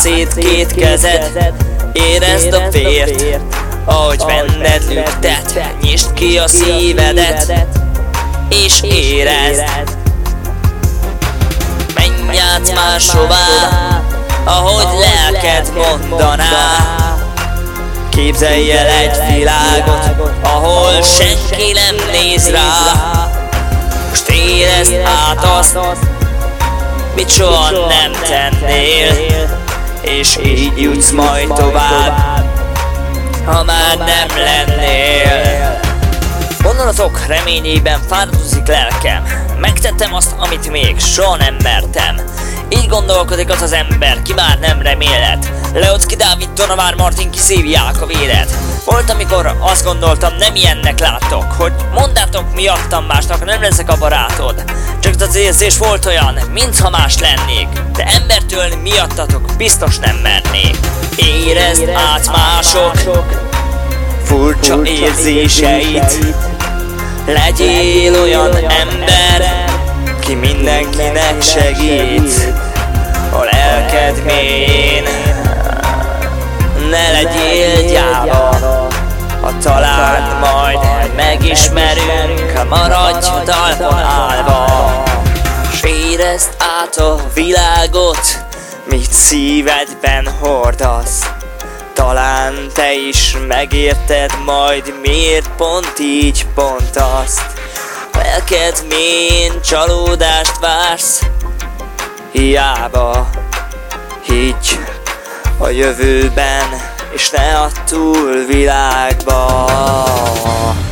szét két kezed, érezd a vért, ahogy benned lüktet, nyisd ki a szívedet, és érezd. Menj át máshová, ahogy lelked mondaná. Képzelj el egy világot, ahol senki nem néz rá. Most érezd át azt, mit soha nem tennél, és így jutsz majd tovább, ha már nem lennél. Gondolatok reményében fáradozik lelkem? Megtettem azt, amit még soha nem mertem. Így gondolkodik az az ember, ki már nem remélet Leocki Dávid, Donovár Martin kiszívják a véret Volt, amikor azt gondoltam, nem ilyennek látok Hogy mondátok miattam másnak, nem leszek a barátod. Csak az érzés volt olyan, mintha más lennék De embertől miattatok biztos nem mernék. Érezd át mások furcsa érzéseit. Legyél olyan ember, ki mindenkinek segít A lelked mélyén talán majd megismerünk Maradj talpon állva. S érezd át a világot Mit szívedben hordasz. Talán te is megérted majd miért pont így, pont azt Lelked mén csalódást vársz? Hiába higgy a jövőben És ne a túlvilágban